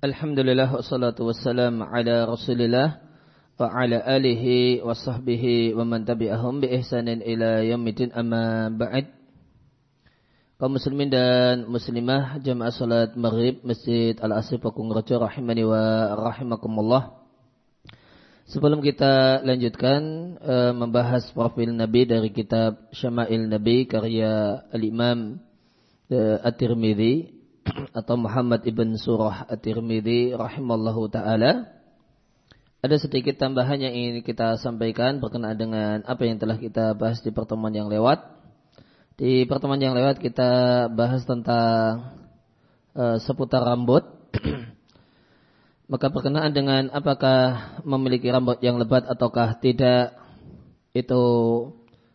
Alhamdulillah wassalatu wassalam ala Rasulillah wa ala alihi wa sahbihi wa man tabi'ahum bi ihsanin ila yaumil amma ba'd. Kaum muslimin dan muslimah jamaah salat maghrib Masjid Al-Asif Pakung Raja rahimani wa rahimakumullah. Sebelum kita lanjutkan uh, membahas profil Nabi dari kitab Syama'il Nabi karya Al-Imam uh, At-Tirmidzi atau Muhammad ibn Surah At-Tirmidzi rahimallahu taala. Ada sedikit tambahan yang ingin kita sampaikan berkenaan dengan apa yang telah kita bahas di pertemuan yang lewat. Di pertemuan yang lewat kita bahas tentang uh, seputar rambut. Maka berkenaan dengan apakah memiliki rambut yang lebat ataukah tidak itu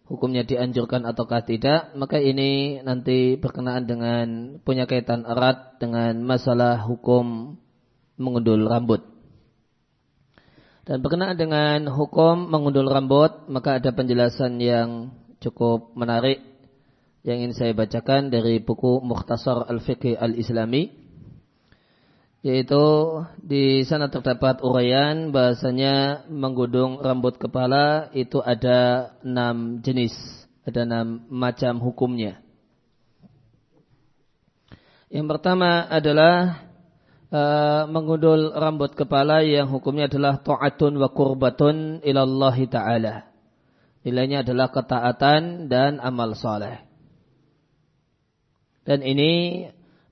hukumnya dianjurkan ataukah tidak, maka ini nanti berkenaan dengan punya kaitan erat dengan masalah hukum mengundul rambut. Dan berkenaan dengan hukum mengundul rambut, maka ada penjelasan yang cukup menarik yang ingin saya bacakan dari buku Mukhtasar Al-Fiqh Al-Islami yaitu di sana terdapat uraian bahasanya menggudung rambut kepala itu ada enam jenis, ada enam macam hukumnya. Yang pertama adalah uh, menggundul rambut kepala yang hukumnya adalah ta'atun wa kurbatun ilallahi ta'ala. Nilainya adalah ketaatan dan amal soleh. Dan ini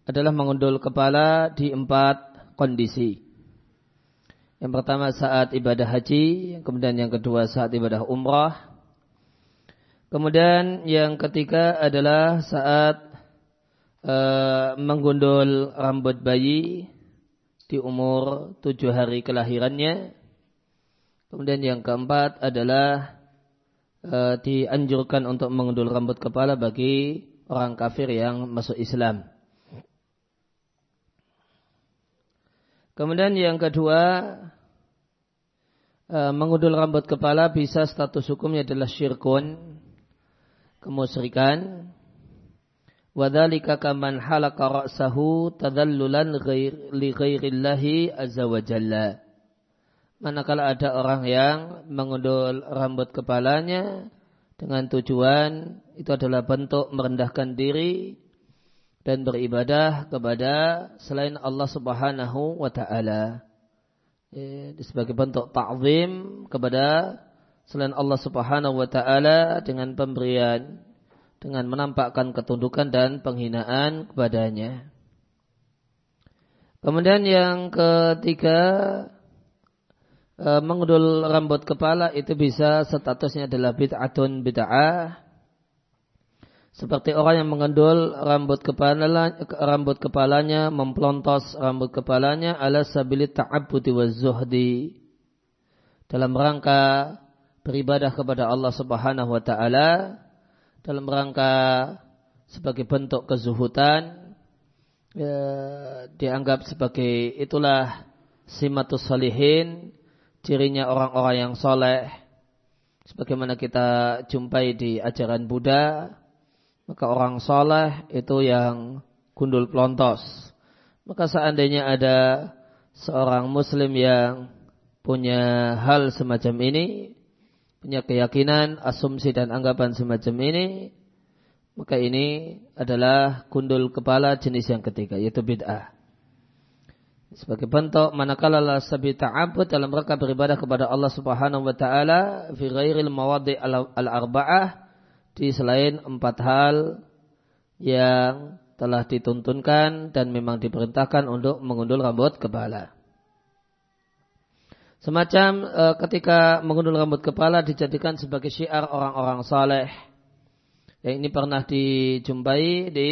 adalah mengundul kepala di empat kondisi. Yang pertama saat ibadah haji, kemudian yang kedua saat ibadah umrah. Kemudian yang ketiga adalah saat uh, menggundul rambut bayi di umur tujuh hari kelahirannya. Kemudian yang keempat adalah uh, dianjurkan untuk menggundul rambut kepala bagi orang kafir yang masuk Islam. Kemudian yang kedua, e, mengudul rambut kepala bisa status hukumnya adalah syirkun, kemusyrikan. Wadhalika kaman halaka ra'sahu tadallulan li ghairillahi azza wa jalla. Manakala ada orang yang mengundul rambut kepalanya dengan tujuan itu adalah bentuk merendahkan diri dan beribadah kepada selain Allah Subhanahu wa taala. Ya, sebagai bentuk ta'zim kepada selain Allah Subhanahu wa taala dengan pemberian dengan menampakkan ketundukan dan penghinaan kepadanya. Kemudian yang ketiga e, mengudul rambut kepala itu bisa statusnya adalah bid'atun bid'ah seperti orang yang mengendul rambut kepala rambut kepalanya memplontos rambut kepalanya ala sabili ta'abbudi wa zuhdi. Dalam rangka beribadah kepada Allah Subhanahu wa taala dalam rangka sebagai bentuk kezuhutan ya, dianggap sebagai itulah simatus salihin cirinya orang-orang yang soleh. Sebagaimana kita jumpai di ajaran Buddha maka orang soleh itu yang gundul plontos. Maka seandainya ada seorang muslim yang punya hal semacam ini, punya keyakinan, asumsi dan anggapan semacam ini, maka ini adalah gundul kepala jenis yang ketiga, yaitu bid'ah. Sebagai bentuk manakala la sabi ta'abud dalam rangka beribadah kepada Allah Subhanahu wa taala fi ghairil mawadi al-arba'ah di selain empat hal yang telah dituntunkan dan memang diperintahkan untuk mengundul rambut kepala. Semacam e, ketika mengundul rambut kepala dijadikan sebagai syiar orang-orang saleh. Yang ini pernah dijumpai di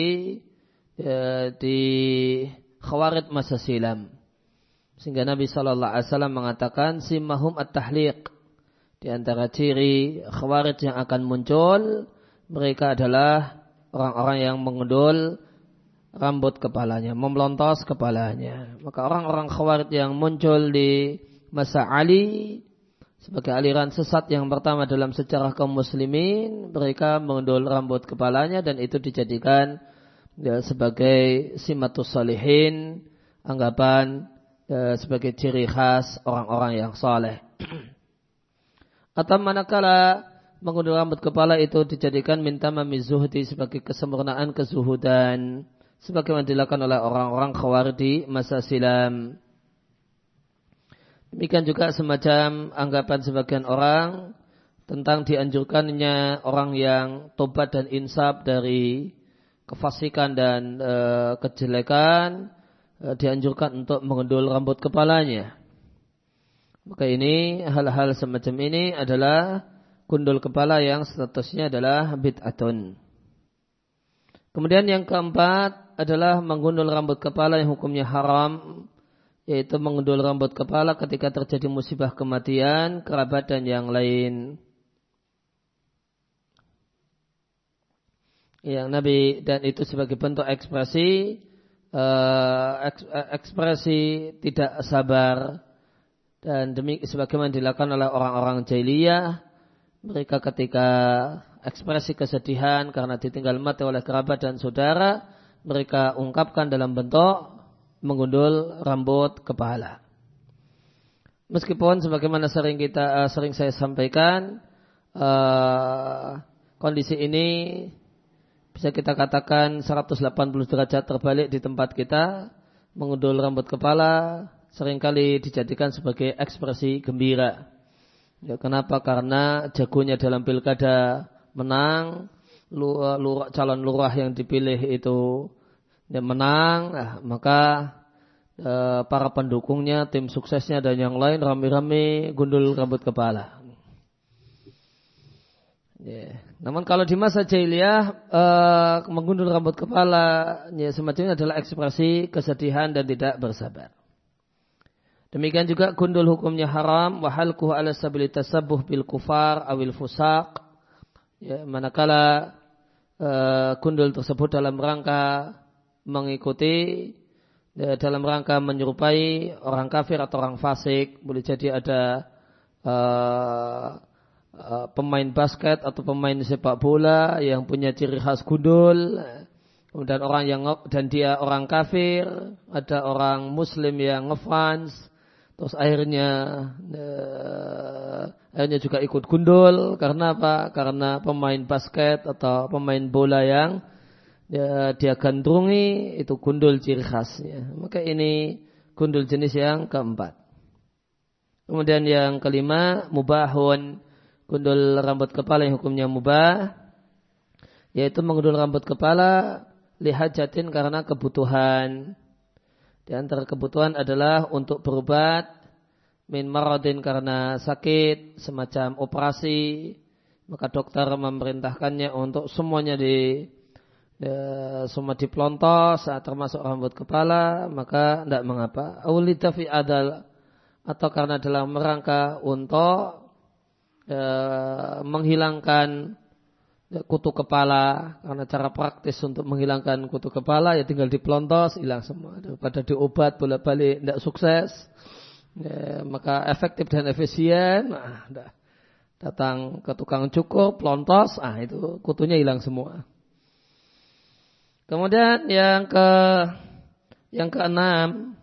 e, di khawarid masa silam. Sehingga Nabi Shallallahu Alaihi Wasallam mengatakan simahum at-tahliq di antara ciri khawarij yang akan muncul, mereka adalah orang-orang yang mengundul rambut kepalanya, memelontos kepalanya. Maka orang-orang khawarij yang muncul di masa Ali sebagai aliran sesat yang pertama dalam sejarah kaum muslimin, mereka mengundul rambut kepalanya dan itu dijadikan ya, sebagai simatus salihin, anggapan e, sebagai ciri khas orang-orang yang soleh. Atau manakala mengundul rambut kepala itu dijadikan minta mamizuhdi sebagai kesempurnaan kezuhudan sebagaimana dilakukan oleh orang-orang khawarij di masa silam. Demikian juga semacam anggapan sebagian orang tentang dianjurkannya orang yang tobat dan insaf dari kefasikan dan e, kejelekan e, dianjurkan untuk mengendul rambut kepalanya. Maka ini hal-hal semacam ini adalah gundul kepala yang statusnya adalah bid'atun. Kemudian yang keempat adalah menggundul rambut kepala yang hukumnya haram yaitu menggundul rambut kepala ketika terjadi musibah kematian, kerabat dan yang lain. yang Nabi dan itu sebagai bentuk ekspresi uh, ekspresi tidak sabar dan demi sebagaimana dilakukan oleh orang-orang jahiliyah mereka ketika ekspresi kesedihan karena ditinggal mati oleh kerabat dan saudara mereka ungkapkan dalam bentuk mengundul rambut kepala. Meskipun sebagaimana sering kita uh, sering saya sampaikan uh, kondisi ini bisa kita katakan 180 derajat terbalik di tempat kita, mengundul rambut kepala, sering kali dijadikan sebagai ekspresi gembira. Ya, kenapa? Karena jagonya dalam pilkada menang, lurah, calon lurah yang dipilih itu ya, menang, nah, maka eh, para pendukungnya, tim suksesnya dan yang lain rame-rame gundul rambut kepala. Yeah. Namun kalau di masa jahiliyah uh, menggundul rambut kepala ya, semacamnya adalah ekspresi kesedihan dan tidak bersabar. Demikian juga gundul hukumnya haram wahalkuhu ala sabili tasabuh bil kufar awil fusak. Ya, manakala uh, gundul tersebut dalam rangka mengikuti ya, dalam rangka menyerupai orang kafir atau orang fasik boleh jadi ada uh, Eh, pemain basket atau pemain sepak bola yang punya ciri khas gundul kemudian orang yang dan dia orang kafir ada orang muslim yang ngefans terus akhirnya uh, akhirnya juga ikut gundul. Karena apa? Karena pemain basket atau pemain bola yang ya, dia gandrungi itu gundul ciri khasnya. Maka ini gundul jenis yang keempat. Kemudian yang kelima mubahun. Gundul rambut kepala yang hukumnya mubah. Yaitu menggundul rambut kepala lihat jatin karena kebutuhan di antara kebutuhan adalah untuk berobat min maradin karena sakit semacam operasi. Maka dokter memerintahkannya untuk semuanya di ya, semua dipelontos termasuk rambut kepala. Maka tidak mengapa. Awlita fi adal atau karena dalam rangka untuk e, menghilangkan kutu kepala karena cara praktis untuk menghilangkan kutu kepala ya tinggal dipelontos hilang semua. Daripada diobat bolak balik tidak sukses ya, maka efektif dan efisien nah, datang ke tukang cukur pelontos ah itu kutunya hilang semua. Kemudian yang ke yang keenam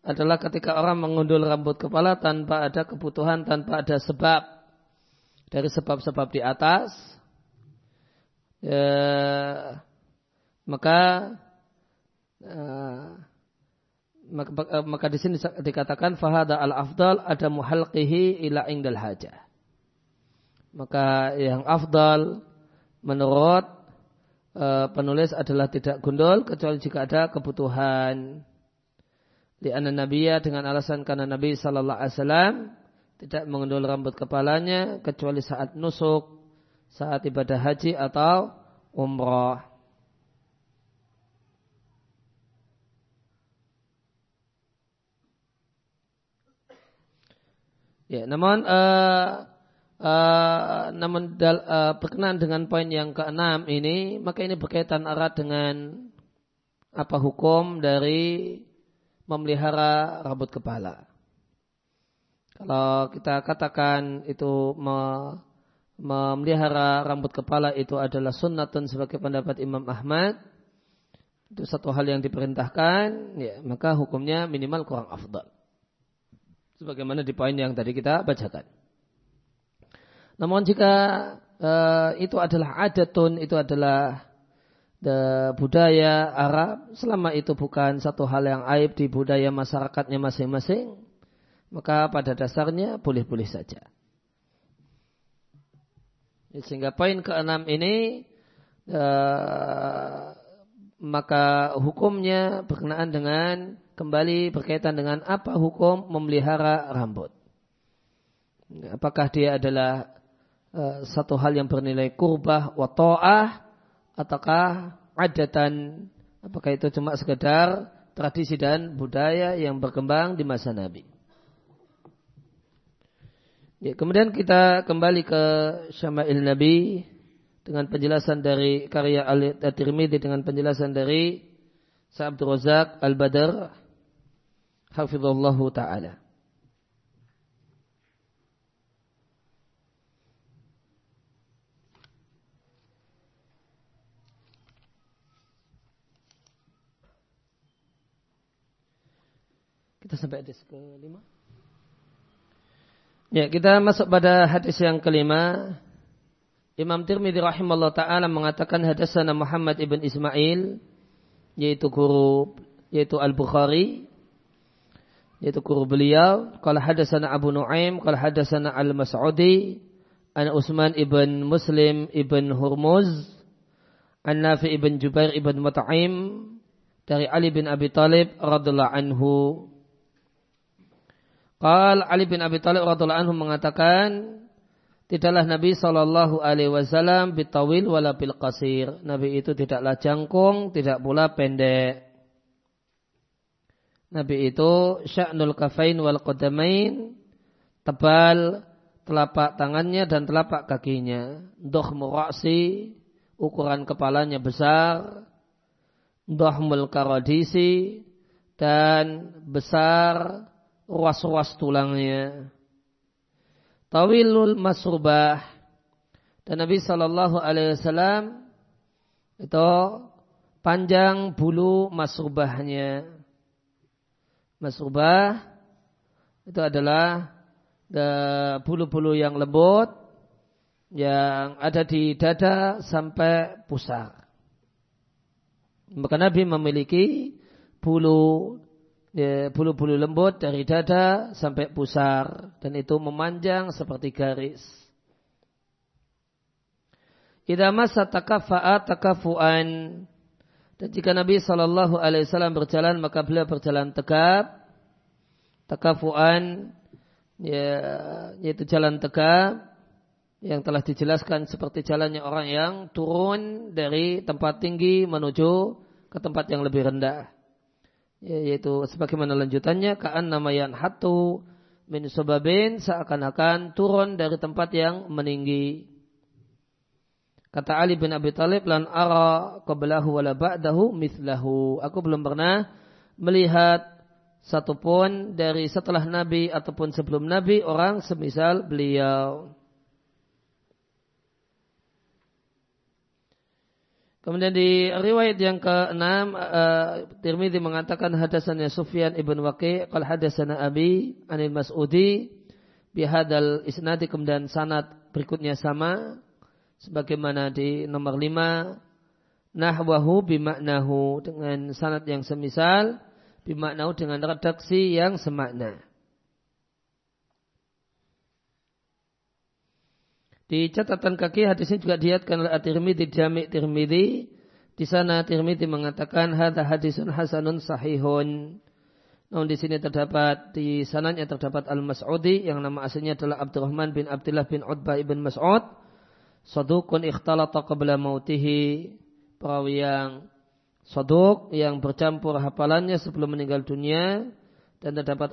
adalah ketika orang mengundul rambut kepala tanpa ada kebutuhan tanpa ada sebab. Dari sebab-sebab di atas ya, maka uh, maka, maka di sini dikatakan fahada al afdal ada muhalqihi ila ingdal hajah. Maka yang afdal menurut penulis adalah tidak gundul kecuali jika ada kebutuhan. Di anna nabiya dengan alasan karena Nabi sallallahu alaihi wasallam tidak mengendul rambut kepalanya kecuali saat nusuk, saat ibadah haji atau umrah. Ya, namun uh, uh, namun dal, uh, berkenaan dengan poin yang keenam ini, maka ini berkaitan erat dengan apa hukum dari memelihara rambut kepala. Kalau kita katakan itu memelihara rambut kepala itu adalah sunnatun sebagai pendapat Imam Ahmad, itu satu hal yang diperintahkan, ya, maka hukumnya minimal kurang afdal. Sebagaimana di poin yang tadi kita bacakan. Namun jika uh, itu adalah adatun, itu adalah the budaya Arab, selama itu bukan satu hal yang aib di budaya masyarakatnya masing-masing, maka pada dasarnya boleh-boleh saja. Sehingga poin keenam ini uh, maka hukumnya berkenaan dengan kembali berkaitan dengan apa hukum memelihara rambut. Apakah dia adalah uh, satu hal yang bernilai kurbah wa ta'ah ataukah adatan apakah itu cuma sekedar tradisi dan budaya yang berkembang di masa Nabi. Ya, kemudian kita kembali ke Syama'il Nabi dengan penjelasan dari karya Al-Tirmidzi dengan penjelasan dari Sa'abdur Razak Al-Badr hafizallahu taala. Kita sampai hadis kelima. Ya, kita masuk pada hadis yang kelima. Imam Tirmidzi rahimahullah taala mengatakan hadasana Muhammad ibn Ismail yaitu guru yaitu Al-Bukhari yaitu guru beliau kalau hadasana Abu Nuaim kalau hadasana Al-Mas'udi an Utsman ibn Muslim ibn Hurmuz an Nafi ibn Jubair ibn Mut'im dari Ali bin Abi Talib radhiallahu anhu Qal Ali bin Abi Thalib radhiallahu anhu mengatakan tidaklah Nabi Shallallahu alaihi wasallam bitawil wala bil qasir. Nabi itu tidaklah jangkung, tidak pula pendek. Nabi itu sya'nul kafain wal qadamain tebal telapak tangannya dan telapak kakinya. Duhmu ra'si ukuran kepalanya besar. Duhmul karadisi dan besar ruas-ruas tulangnya. Tawilul masrubah. Dan Nabi Shallallahu Alaihi Wasallam itu panjang bulu masrubahnya. Masrubah itu adalah bulu-bulu yang lembut yang ada di dada sampai pusar. Maka Nabi memiliki bulu Ya, bulu-bulu lembut dari dada sampai pusar dan itu memanjang seperti garis. Idza takafa'a takafuan dan jika Nabi Shallallahu Alaihi Wasallam berjalan maka beliau berjalan tegap takafuan ya, yaitu jalan tegap yang telah dijelaskan seperti jalannya orang yang turun dari tempat tinggi menuju ke tempat yang lebih rendah. Ya, yaitu sebagaimana lanjutannya kaan namayan hatu min sobabin seakan-akan turun dari tempat yang meninggi. Kata Ali bin Abi Talib lan ara qablahu wala ba'dahu mithlahu. Aku belum pernah melihat satupun dari setelah Nabi ataupun sebelum Nabi orang semisal beliau. Kemudian di riwayat yang ke-6 uh, Tirmidzi mengatakan hadasannya Sufyan ibn Waqi' qal hadasana Abi anil Mas'udi bihadal isnadi kemudian sanad berikutnya sama sebagaimana di nomor 5 nahwahu bimaknahu dengan sanad yang semisal bimaknahu dengan redaksi yang semakna. Di catatan kaki hadisnya juga diatkan oleh At-Tirmidzi Jami' Tirmidzi. Di sana Tirmidzi mengatakan hadza hadisun hasanun sahihun. Namun di sini terdapat di sananya terdapat Al-Mas'udi yang nama aslinya adalah Abdurrahman bin Abdullah bin Utbah ibn Mas'ud. Sadukun ikhtalata qabla mautihi. Perawi yang saduk yang bercampur hafalannya sebelum meninggal dunia. Dan terdapat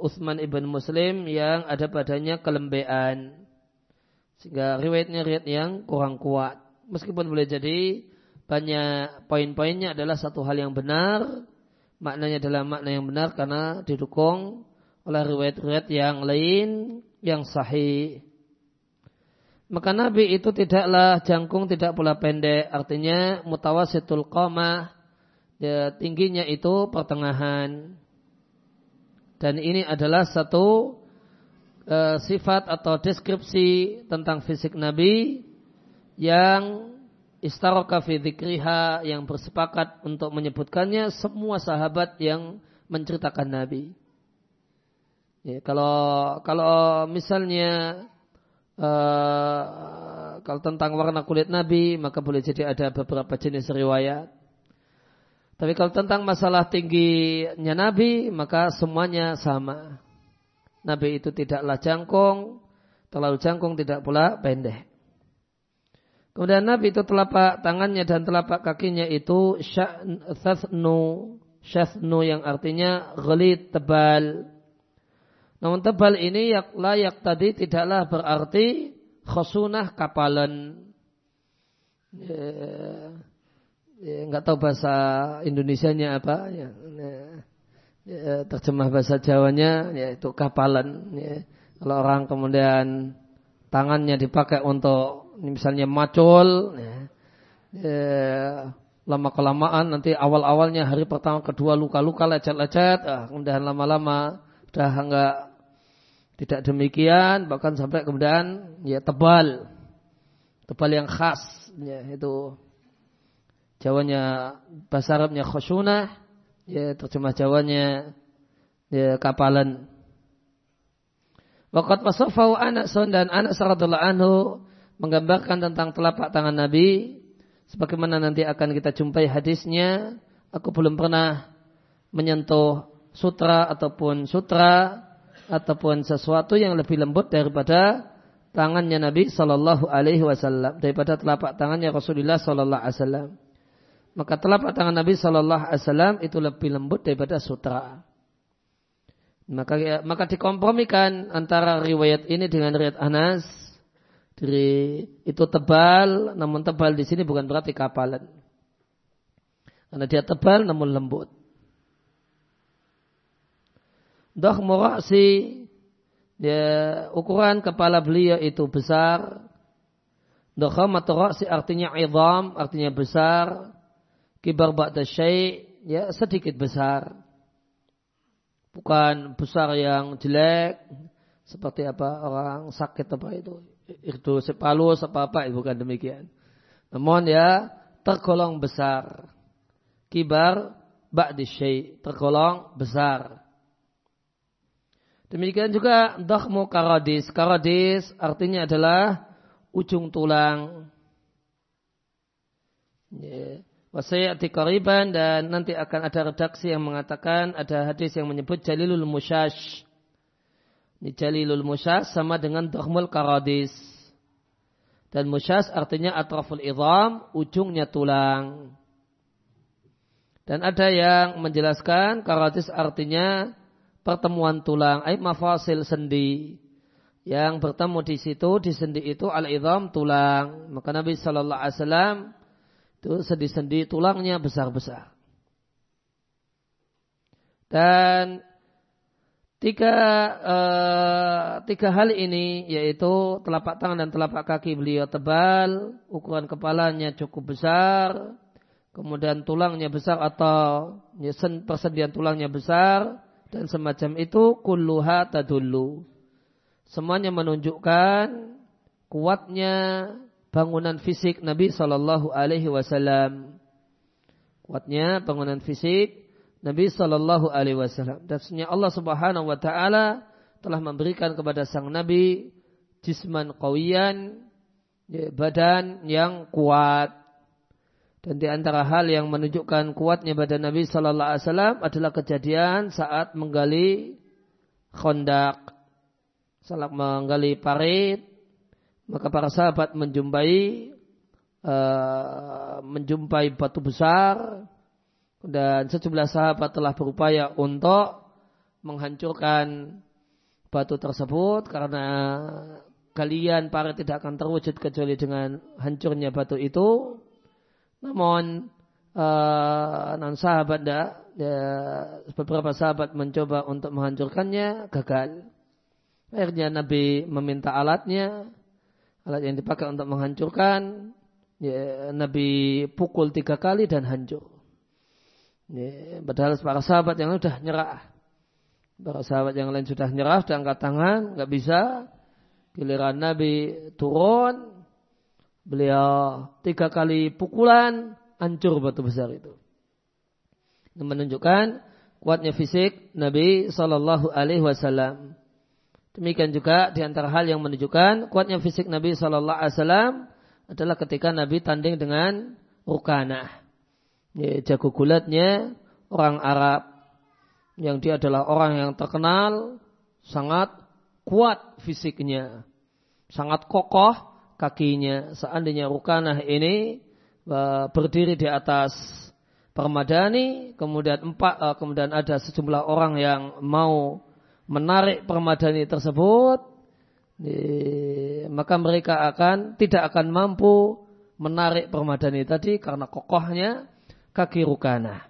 Utsman ibn Muslim yang ada padanya kelembean. Sehingga riwayatnya riwayat yang kurang kuat. Meskipun boleh jadi banyak poin-poinnya adalah satu hal yang benar. Maknanya adalah makna yang benar karena didukung oleh riwayat-riwayat yang lain yang sahih. Maka Nabi itu tidaklah jangkung, tidak pula pendek. Artinya mutawasitul qamah. Ya, tingginya itu pertengahan. Dan ini adalah satu uh, sifat atau deskripsi tentang fisik Nabi yang istaraka fi dzikriha yang bersepakat untuk menyebutkannya semua sahabat yang menceritakan Nabi. Ya, kalau kalau misalnya uh, kalau tentang warna kulit Nabi maka boleh jadi ada beberapa jenis riwayat. Tapi kalau tentang masalah tingginya Nabi maka semuanya sama. Nabi itu tidaklah jangkung, terlalu jangkung tidak pula pendek. Kemudian Nabi itu telapak tangannya dan telapak kakinya itu syathnu, syathnu yang artinya gelit tebal. Namun tebal ini layak tadi tidaklah berarti khosunah kapalan. Ya, ya, nggak tahu bahasa Indonesianya apa ya, ya, terjemah bahasa Jawanya yaitu kapalan. Ya. Kalau orang kemudian tangannya dipakai untuk misalnya macul, ya, ya, lama kelamaan nanti awal awalnya hari pertama kedua luka luka lecet lecet, ah, kemudian lama lama udah enggak tidak demikian, bahkan sampai kemudian ya tebal, tebal yang khas, ya itu Jawanya bahasa Arabnya khusyunah, ya terjemah Jawanya. Ya kapalan. Waqat anak son dan anak radhiyallahu anhu menggambarkan tentang telapak tangan Nabi sebagaimana nanti akan kita jumpai hadisnya. Aku belum pernah menyentuh sutra ataupun sutra ataupun sesuatu yang lebih lembut daripada tangannya Nabi Shallallahu Alaihi Wasallam daripada telapak tangannya Rasulullah Shallallahu Alaihi Wasallam maka telapak tangan Nabi Shallallahu Alaihi Wasallam itu lebih lembut daripada sutra maka maka dikompromikan antara riwayat ini dengan riwayat Anas dari itu tebal, namun tebal di sini bukan berarti kapalan. Karena dia tebal namun lembut. Dah murasi ya, ukuran kepala beliau itu besar. Dakhamatu ra'si artinya idham, artinya besar. Kibar ba'da syai' ya sedikit besar. Bukan besar yang jelek seperti apa orang sakit apa itu itu sepalus apa-apa bukan demikian. Namun ya tergolong besar. Kibar ba'di syai tergolong besar. Demikian juga dakhmu karadis. Karadis artinya adalah ujung tulang. Ya. Wasayati kariban dan nanti akan ada redaksi yang mengatakan ada hadis yang menyebut jalilul musyash ini jalilul musyas sama dengan dakhmul karadis. Dan musyas artinya atraful idham, ujungnya tulang. Dan ada yang menjelaskan karadis artinya pertemuan tulang, ayat mafasil sendi. Yang bertemu di situ, di sendi itu al-idham tulang. Maka Nabi Shallallahu Alaihi Wasallam itu sendi-sendi tulangnya besar-besar. Dan Tiga, uh, tiga hal ini yaitu telapak tangan dan telapak kaki beliau tebal, ukuran kepalanya cukup besar, kemudian tulangnya besar atau persendian tulangnya besar dan semacam itu kulluha tadullu. Semuanya menunjukkan kuatnya bangunan fisik Nabi Shallallahu Alaihi Wasallam. Kuatnya bangunan fisik Nabi Shallallahu Alaihi Wasallam. Dan Allah Subhanahu Wa Taala telah memberikan kepada sang Nabi jisman kawian, ya, badan yang kuat. Dan di antara hal yang menunjukkan kuatnya badan Nabi Shallallahu Alaihi Wasallam adalah kejadian saat menggali kondak, saat menggali parit, maka para sahabat menjumpai uh, menjumpai batu besar dan sejumlah sahabat telah berupaya untuk menghancurkan batu tersebut karena kalian para tidak akan terwujud kecuali dengan hancurnya batu itu. Namun uh, non sahabat tidak, ya, beberapa sahabat mencoba untuk menghancurkannya gagal. Akhirnya Nabi meminta alatnya, alat yang dipakai untuk menghancurkan. Ya, Nabi pukul tiga kali dan hancur. Ya, padahal para sahabat yang sudah nyerah. Para sahabat yang lain sudah nyerah, sudah angkat tangan, nggak bisa. Giliran Nabi turun, beliau tiga kali pukulan, hancur batu besar itu. Ini menunjukkan kuatnya fisik Nabi Shallallahu Alaihi Wasallam. Demikian juga di antara hal yang menunjukkan kuatnya fisik Nabi Shallallahu Alaihi Wasallam adalah ketika Nabi tanding dengan Rukanah. Ya, jago gulatnya orang Arab yang dia adalah orang yang terkenal sangat kuat fisiknya, sangat kokoh kakinya. Seandainya Rukanah ini uh, berdiri di atas permadani, kemudian empat, uh, kemudian ada sejumlah orang yang mau menarik permadani tersebut, maka mereka akan tidak akan mampu menarik permadani tadi karena kokohnya kaki rukana.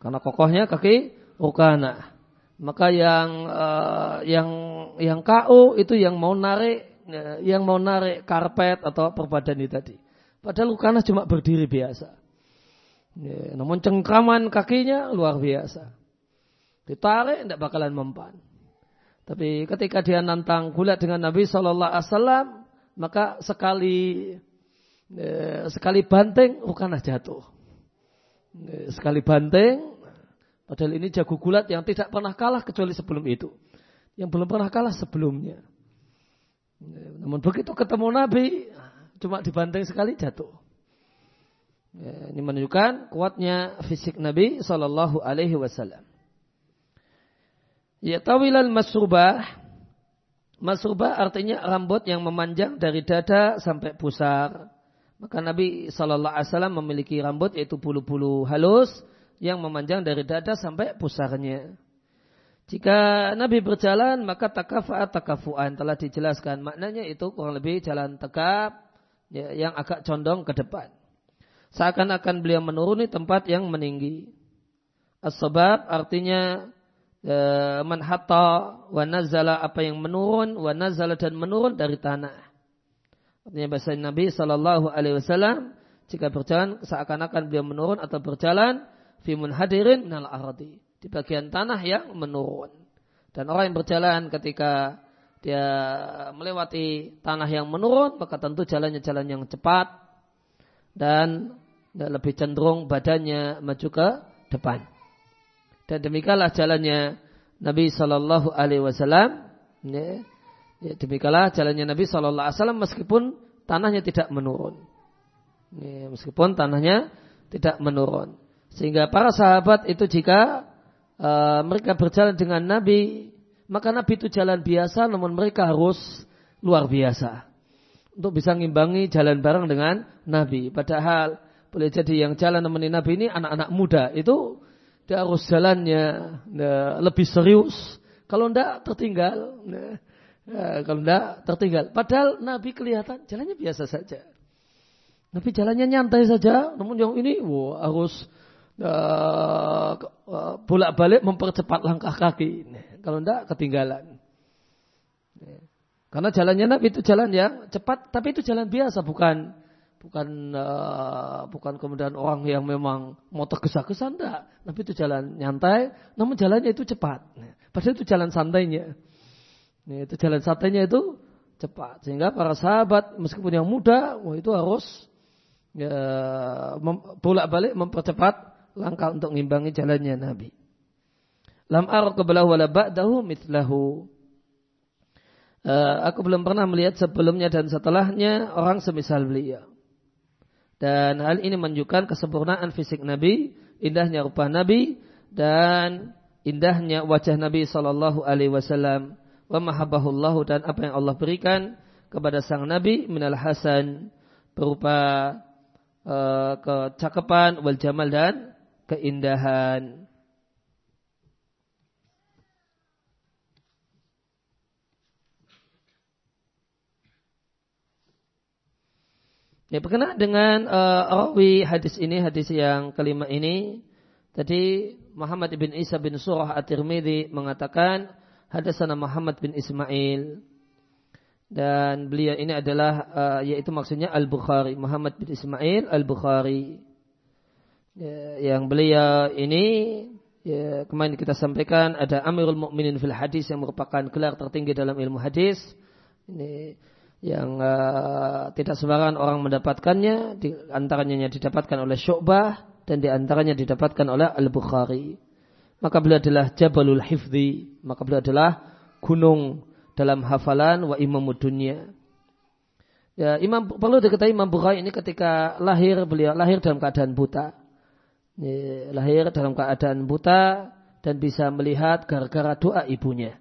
Karena kokohnya kaki rukana. Maka yang uh, yang yang KO itu yang mau narik yang mau narik karpet atau permadani tadi. Padahal rukana cuma berdiri biasa. Namun cengkraman kakinya luar biasa. Ditarik tidak bakalan mempan. Tapi ketika dia nantang gulat dengan Nabi Shallallahu Alaihi Wasallam, maka sekali eh, sekali banting Rukanah jatuh. Eh, sekali banting, padahal ini jago gulat yang tidak pernah kalah kecuali sebelum itu, yang belum pernah kalah sebelumnya. Eh, namun begitu ketemu Nabi, cuma dibanting sekali jatuh. Eh, ini menunjukkan kuatnya fisik Nabi Shallallahu Alaihi Wasallam. Ya tawilal masrubah. Masrubah artinya rambut yang memanjang dari dada sampai pusar. Maka Nabi Wasallam memiliki rambut yaitu bulu-bulu halus yang memanjang dari dada sampai pusarnya. Jika Nabi berjalan maka takafaat takafuan telah dijelaskan maknanya itu kurang lebih jalan tegap ya, yang agak condong ke depan. Seakan-akan beliau menuruni tempat yang meninggi. As-sabab artinya man hatta wa nazala apa yang menurun wa nazala dan menurun dari tanah. Artinya bahasa Nabi Shallallahu Alaihi Wasallam jika berjalan seakan-akan beliau menurun atau berjalan fi munhadirin nal ardi di bagian tanah yang menurun. Dan orang yang berjalan ketika dia melewati tanah yang menurun maka tentu jalannya jalan yang cepat dan lebih cenderung badannya maju ke depan. Dan demikianlah jalannya Nabi Shallallahu Alaihi Wasallam. Ya, ya, demikianlah jalannya Nabi Shallallahu Alaihi Wasallam meskipun tanahnya tidak menurun. Ya, meskipun tanahnya tidak menurun. Sehingga para sahabat itu jika uh, mereka berjalan dengan Nabi, maka Nabi itu jalan biasa, namun mereka harus luar biasa untuk bisa ngimbangi jalan bareng dengan Nabi. Padahal boleh jadi yang jalan nemenin Nabi ini anak-anak muda itu dia harus jalannya nah, lebih serius. Kalau tidak tertinggal. Nah, nah, kalau tidak tertinggal. Padahal Nabi kelihatan jalannya biasa saja. Nabi jalannya nyantai saja. Namun yang ini wow, harus bolak-balik mempercepat langkah kaki. Kalau tidak ketinggalan. Karena jalannya Nabi itu jalan yang cepat, tapi itu jalan biasa, bukan bukan uh, bukan kemudian orang yang memang mau tergesa-gesa enggak. Tapi itu jalan nyantai, namun jalannya itu cepat. Padahal itu jalan santainya. Nah, itu jalan santainya itu cepat. Sehingga para sahabat meskipun yang muda, wah itu harus ya, bolak-balik mempercepat langkah untuk mengimbangi jalannya Nabi. Lam ar qablahu wala ba'dahu mithlahu. Uh, aku belum pernah melihat sebelumnya dan setelahnya orang semisal beliau. Dan hal ini menunjukkan kesempurnaan fisik Nabi, indahnya rupa Nabi, dan indahnya wajah Nabi Sallallahu Alaihi Wasallam. Wa mahabbahullahu dan apa yang Allah berikan kepada sang Nabi minal hasan berupa uh, kecakapan wal jamal dan keindahan. Ya berkenaan dengan uh, rawi hadis ini, hadis yang kelima ini, tadi Muhammad bin Isa bin Surah At-Tirmidzi mengatakan hadasana Muhammad bin Ismail dan beliau ini adalah uh, yaitu maksudnya Al-Bukhari, Muhammad bin Ismail Al-Bukhari. Ya, yang beliau ini Ya, kemarin kita sampaikan ada Amirul Mukminin fil Hadis yang merupakan gelar tertinggi dalam ilmu hadis. Ini yang uh, tidak sembarangan orang mendapatkannya, di antaranya didapatkan oleh Syu'bah dan di antaranya didapatkan oleh Al-Bukhari. Maka beliau adalah Jabalul Hifdi, maka beliau adalah gunung dalam hafalan wa imamud dunia. Ya, Imam perlu diketahui Imam Bukhari ini ketika lahir beliau lahir dalam keadaan buta lahir dalam keadaan buta dan bisa melihat gara-gara doa ibunya.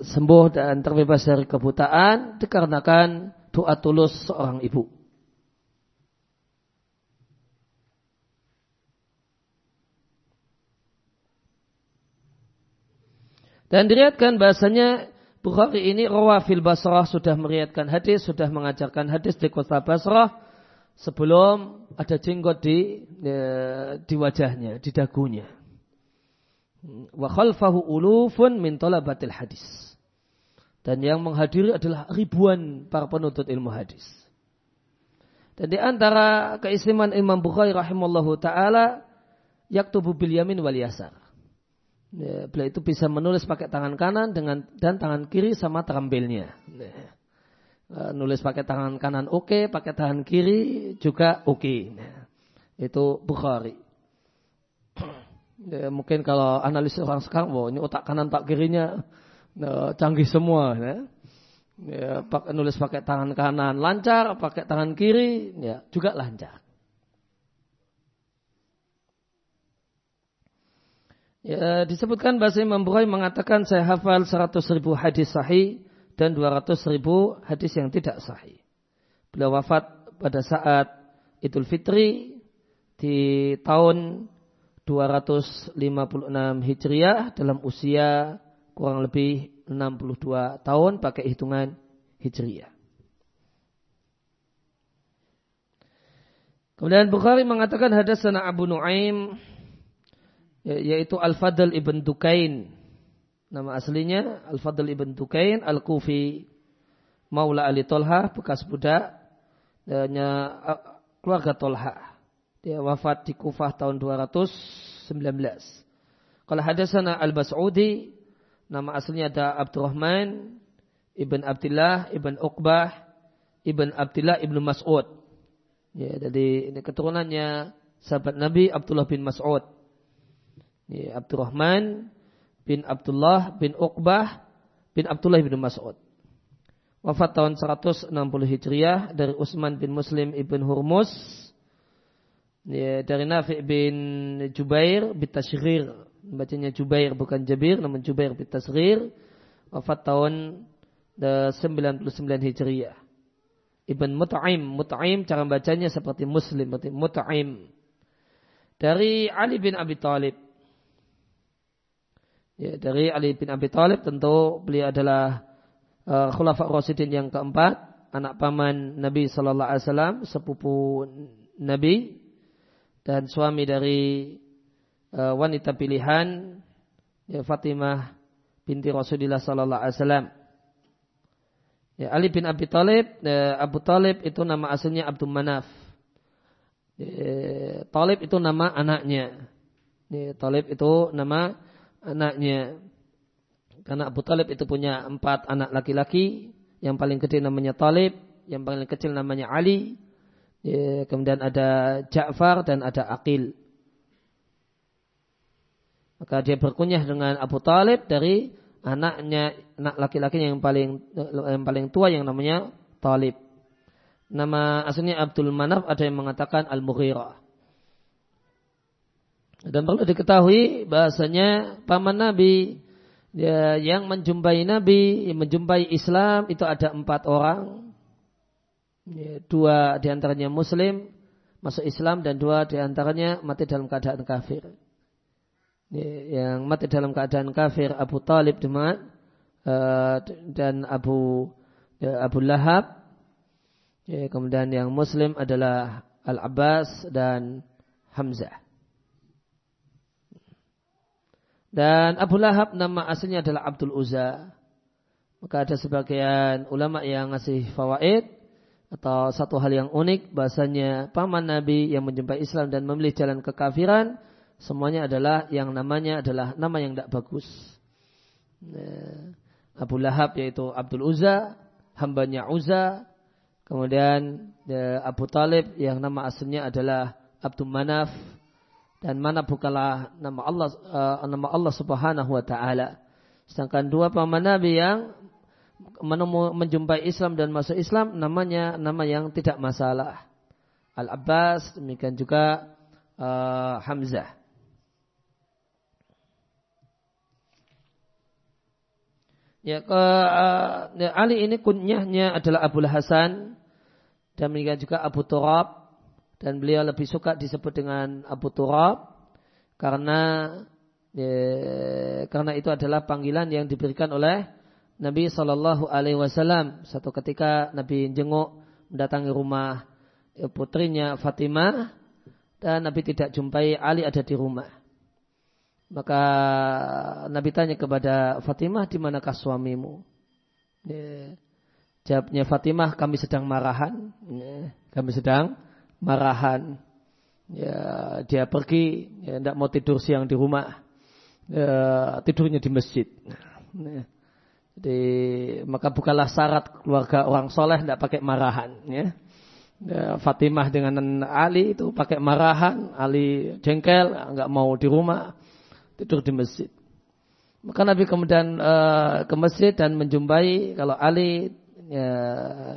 Sembuh dan terbebas dari kebutaan dikarenakan doa tulus seorang ibu. Dan diriatkan bahasanya Bukhari ini rawafil Basrah sudah meriatkan hadis, sudah mengajarkan hadis di kota Basrah sebelum ada jenggot di ya, di wajahnya, di dagunya. Wa khalfahu ulufun min talabatil hadis. Dan yang menghadiri adalah ribuan para penuntut ilmu hadis. Dan di antara keistimewaan Imam Bukhari rahimallahu taala yaktubu bil yamin wal yasar. Ya, beliau itu bisa menulis pakai tangan kanan dengan dan tangan kiri sama terambilnya. Ya. Eh, nulis pakai tangan kanan oke, okay, pakai tangan kiri juga oke. Okay. Itu Bukhari. Ya, mungkin kalau analis orang sekarang, wah ini otak kanan tak kirinya nah, canggih semua. Ya. Ya, pakai nulis pakai tangan kanan lancar, pakai tangan kiri ya juga lancar. Ya, disebutkan bahasa Imam Bukhari mengatakan saya hafal 100 ribu hadis sahih dan 200 ribu hadis yang tidak sahih. Beliau wafat pada saat Idul Fitri di tahun 256 Hijriah dalam usia kurang lebih 62 tahun pakai hitungan Hijriah. Kemudian Bukhari mengatakan hadasana Abu Nuaim yaitu Al-Fadl ibn Dukain Nama aslinya Al-Fadl ibn Tukain Al-Kufi Maula Ali Tolha bekas budak dan keluarga Tolha. Dia wafat di Kufah tahun 219. Kalau hadasana Al-Bas'udi nama aslinya ada Abdurrahman ibn Abdullah ibn Uqbah ibn Abdullah ibn Mas'ud. Ya, jadi ini keturunannya sahabat Nabi Abdullah bin Mas'ud. Ya, Abdurrahman bin Abdullah bin Uqbah bin Abdullah bin Mas'ud. Wafat tahun 160 Hijriah dari Utsman bin Muslim ibn Hurmus ya, dari Nafi bin Jubair bin Tashrir bacanya Jubair bukan Jabir namun Jubair bin Tashrir wafat tahun 99 Hijriah. Ibn Mut'aim Mut'aim cara bacanya seperti Muslim berarti Mut'aim dari Ali bin Abi Thalib Ya, dari Ali bin Abi Thalib tentu beliau adalah uh, Khulafa Rasidin yang keempat, anak paman Nabi Sallallahu Alaihi Wasallam, sepupu Nabi dan suami dari uh, wanita pilihan ya, Fatimah binti Rasulullah Sallallahu Alaihi Wasallam. Ya, Ali bin Abi Thalib, ya, Abu Thalib itu nama aslinya Abdul Manaf. Ya, Talib itu nama anaknya. Ya, Talib itu nama anaknya. Karena Abu Talib itu punya empat anak laki-laki. Yang paling gede namanya Talib. Yang paling kecil namanya Ali. Ya, kemudian ada Ja'far dan ada Aqil. Maka dia berkunyah dengan Abu Talib dari anaknya anak laki-laki yang paling yang paling tua yang namanya Talib. Nama aslinya Abdul Manaf ada yang mengatakan Al-Mughirah. Dan perlu diketahui bahasanya paman Nabi ya, yang menjumpai Nabi, yang menjumpai Islam itu ada empat orang. Ya, dua di antaranya Muslim masuk Islam dan dua di antaranya mati dalam keadaan kafir. Ya, yang mati dalam keadaan kafir Abu Talib uh, dan Abu ya, Abu Lahab. Kemudian yang Muslim adalah Al Abbas dan Hamzah. Dan Abu Lahab nama aslinya adalah Abdul Uzza. Maka ada sebagian ulama yang ngasih fawaid atau satu hal yang unik bahasanya paman Nabi yang menjumpai Islam dan memilih jalan kekafiran semuanya adalah yang namanya adalah nama yang tidak bagus. Abu Lahab yaitu Abdul Uzza, hambanya Uzza. Kemudian Abu Talib yang nama aslinya adalah Abdul Manaf dan mana bukanlah nama Allah uh, nama Allah Subhanahu wa taala. Sedangkan dua paman Nabi yang menemu, menjumpai Islam dan masuk Islam namanya nama yang tidak masalah. Al-Abbas demikian juga uh, Hamzah. Ya, ke, uh, ya, Ali ini kunyahnya adalah Abu Hasan dan demikian juga Abu Turab dan beliau lebih suka disebut dengan Abu Turab karena ya, karena itu adalah panggilan yang diberikan oleh Nabi Shallallahu Alaihi Wasallam satu ketika Nabi jenguk mendatangi rumah ya, putrinya Fatimah dan Nabi tidak jumpai Ali ada di rumah. Maka Nabi tanya kepada Fatimah, di manakah suamimu? Ya. Jawabnya Fatimah, kami sedang marahan. Ya. Kami sedang marahan. Ya, dia pergi, ya, tidak mau tidur siang di rumah. Ya, tidurnya di masjid. Ya. Jadi maka bukanlah syarat keluarga orang soleh tidak pakai marahan. Ya. Ya, Fatimah dengan Ali itu pakai marahan, Ali jengkel, nggak mau di rumah tidur di masjid. Maka Nabi kemudian uh, ke masjid dan menjumpai kalau Ali ya,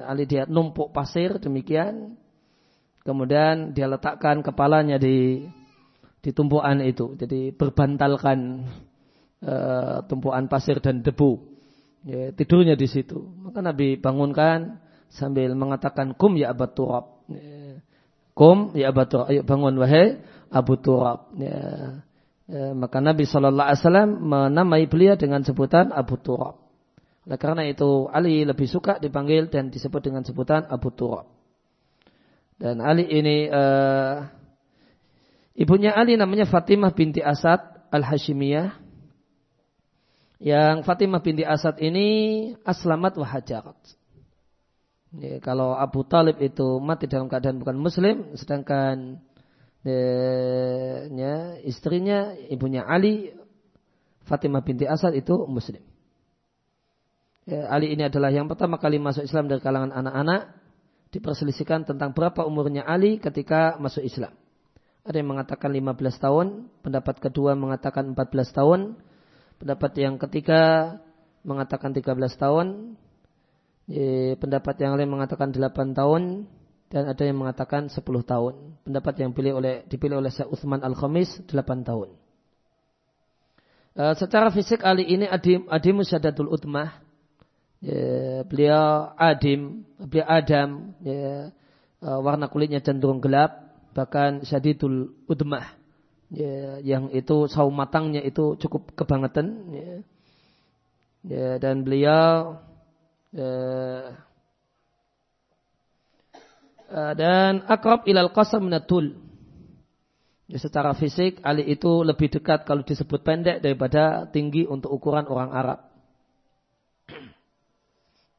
Ali dia numpuk pasir demikian. Kemudian dia letakkan kepalanya di di tumpuan itu. Jadi berbantalkan uh, tumpuan pasir dan debu. Ya, tidurnya di situ. Maka Nabi bangunkan sambil mengatakan kum ya Abu Turab. Ya, kum ya Abu Turab. Ayo bangun wahai Abu Turab. Ya. Ya, maka Nabi Shallallahu Alaihi Wasallam menamai beliau dengan sebutan Abu Turab. Oleh karena itu Ali lebih suka dipanggil dan disebut dengan sebutan Abu Turab. Dan Ali ini uh, ibunya Ali namanya Fatimah binti Asad al Hashimiyah. Yang Fatimah binti Asad ini aslamat wa hajarat. Ya, kalau Abu Talib itu mati dalam keadaan bukan Muslim, sedangkan ya, istrinya ibunya Ali Fatimah binti Asad itu muslim. Ya, Ali ini adalah yang pertama kali masuk Islam dari kalangan anak-anak. Diperselisihkan tentang berapa umurnya Ali ketika masuk Islam. Ada yang mengatakan 15 tahun, pendapat kedua mengatakan 14 tahun, pendapat yang ketiga mengatakan 13 tahun, ya, pendapat yang lain mengatakan 8 tahun, dan ada yang mengatakan 10 tahun. Pendapat yang dipilih oleh dipilih oleh Syekh Utsman Al-Khamis 8 tahun. Uh, secara fisik Ali ini adim adim syadatul utmah. Ya, beliau adim, beliau adam, uh, warna kulitnya cenderung gelap, bahkan syadidul utmah. Ya, yang itu saum matangnya itu cukup kebangetan. Dan beliau Eh, dan akrab ilal qasam minatul. Ya, secara fisik Ali itu lebih dekat kalau disebut pendek daripada tinggi untuk ukuran orang Arab.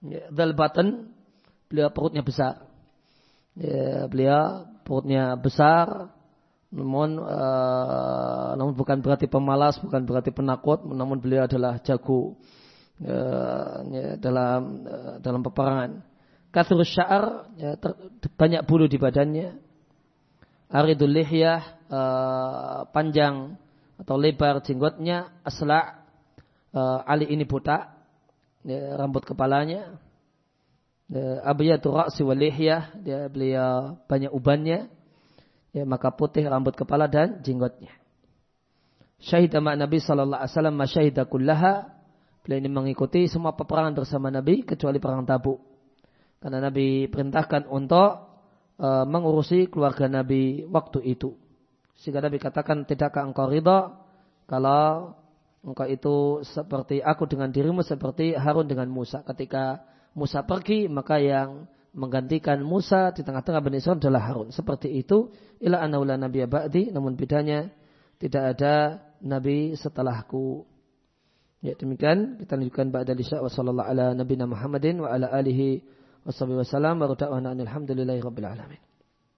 Ya, dal button beliau perutnya besar. Ya, beliau perutnya besar, namun uh, namun bukan berarti pemalas, bukan berarti penakut, namun beliau adalah jago uh, ya, dalam uh, dalam peperangan. Kathur sya'ar, ya, banyak bulu di badannya. Aridul lihyah, uh, panjang atau lebar jenggotnya. Asla' uh, Ali ini botak, ya, rambut kepalanya. Ya, Abiyatu ra'si wal lihyah, dia beliau banyak ubannya. Ya, maka putih rambut kepala dan jenggotnya. Syahidah mak Nabi sallallahu alaihi wasallam masyahidah kullaha. Beliau ini mengikuti semua peperangan bersama Nabi kecuali perang Tabuk. Karena Nabi perintahkan untuk e, mengurusi keluarga Nabi waktu itu. Sehingga Nabi katakan, tidakkah engkau ridha kalau engkau itu seperti aku dengan dirimu seperti Harun dengan Musa. Ketika Musa pergi, maka yang menggantikan Musa di tengah-tengah Bani Israel adalah Harun. Seperti itu, ila anaula nabi ba'di, namun bedanya tidak ada nabi setelahku. Ya demikian kita lanjutkan ba'da lisya wa sallallahu ala nabiyina Muhammadin wa ala alihi Wassalamualaikum warahmatullahi wabarakatuh. Rabbil alamin.